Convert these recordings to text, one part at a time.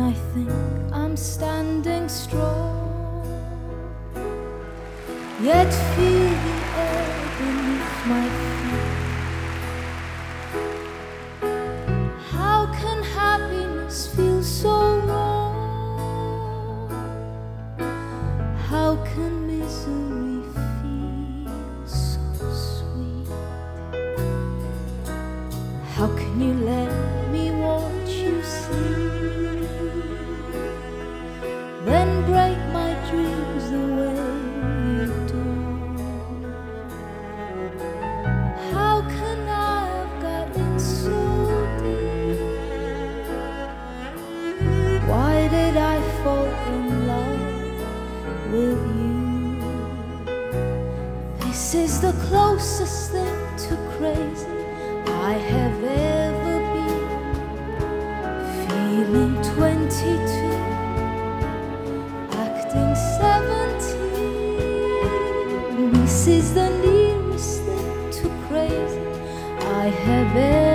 I think I'm standing strong, yet feel the air beneath my feet. How can happiness feel so wrong? How can misery feel so sweet? How can you let me This is the closest thing to crazy I have ever been. Feeling 22, acting 17. This is the nearest thing to crazy I have ever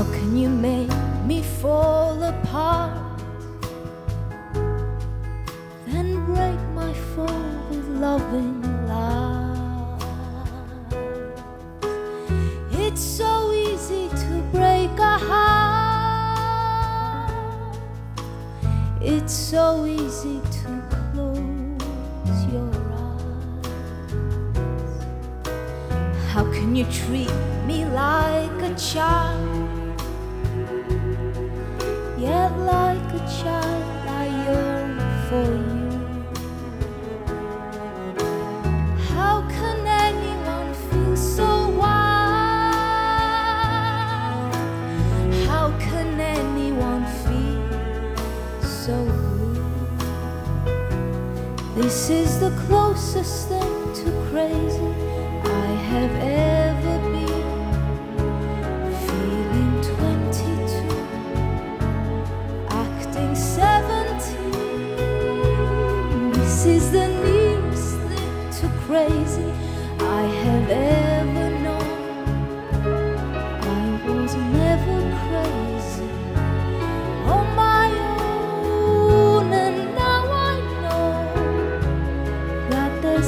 How can you make me fall apart? Then break my fall with loving lies. It's so easy to break a heart. It's so easy to close your eyes. How can you treat me like a child? This is the closest thing to crazy I have ever been. Feeling 22 acting 17. This is the nearest thing to crazy I have ever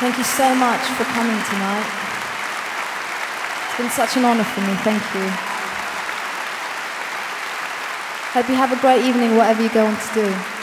Thank you so much for coming tonight. It's been such an honor for me. Thank you. Hope you have a great evening, whatever you go on to do.